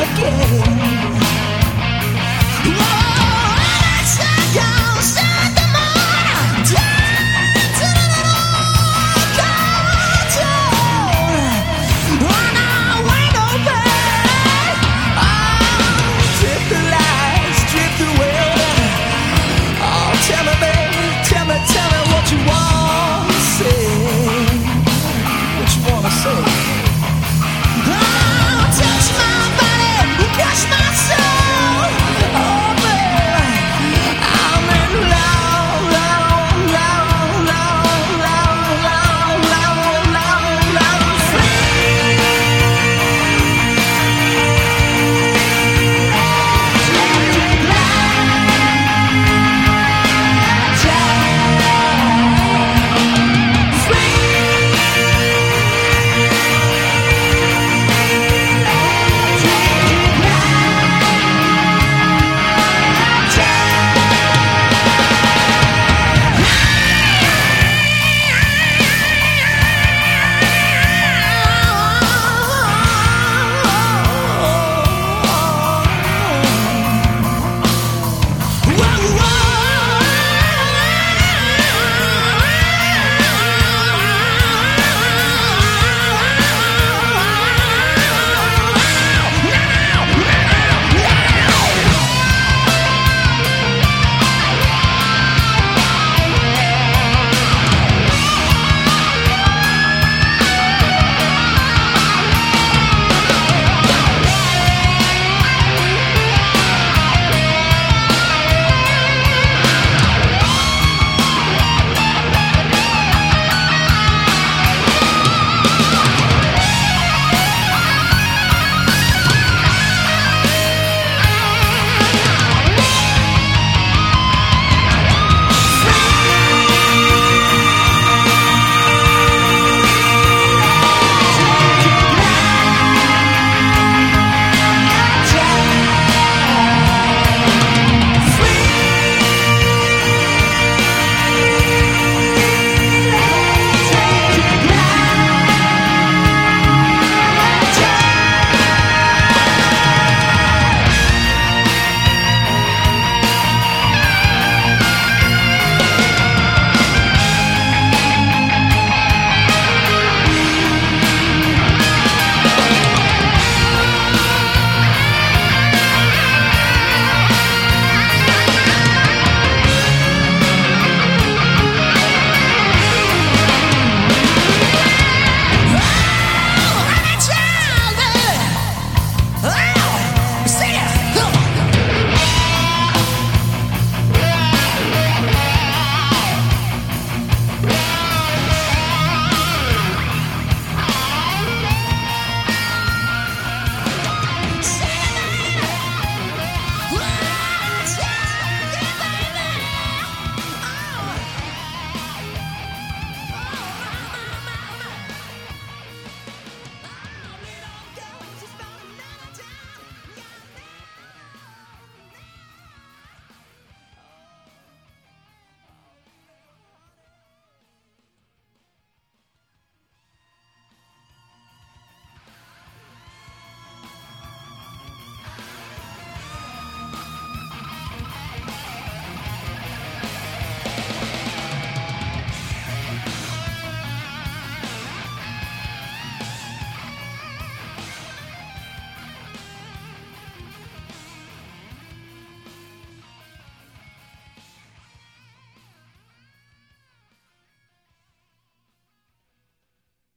again.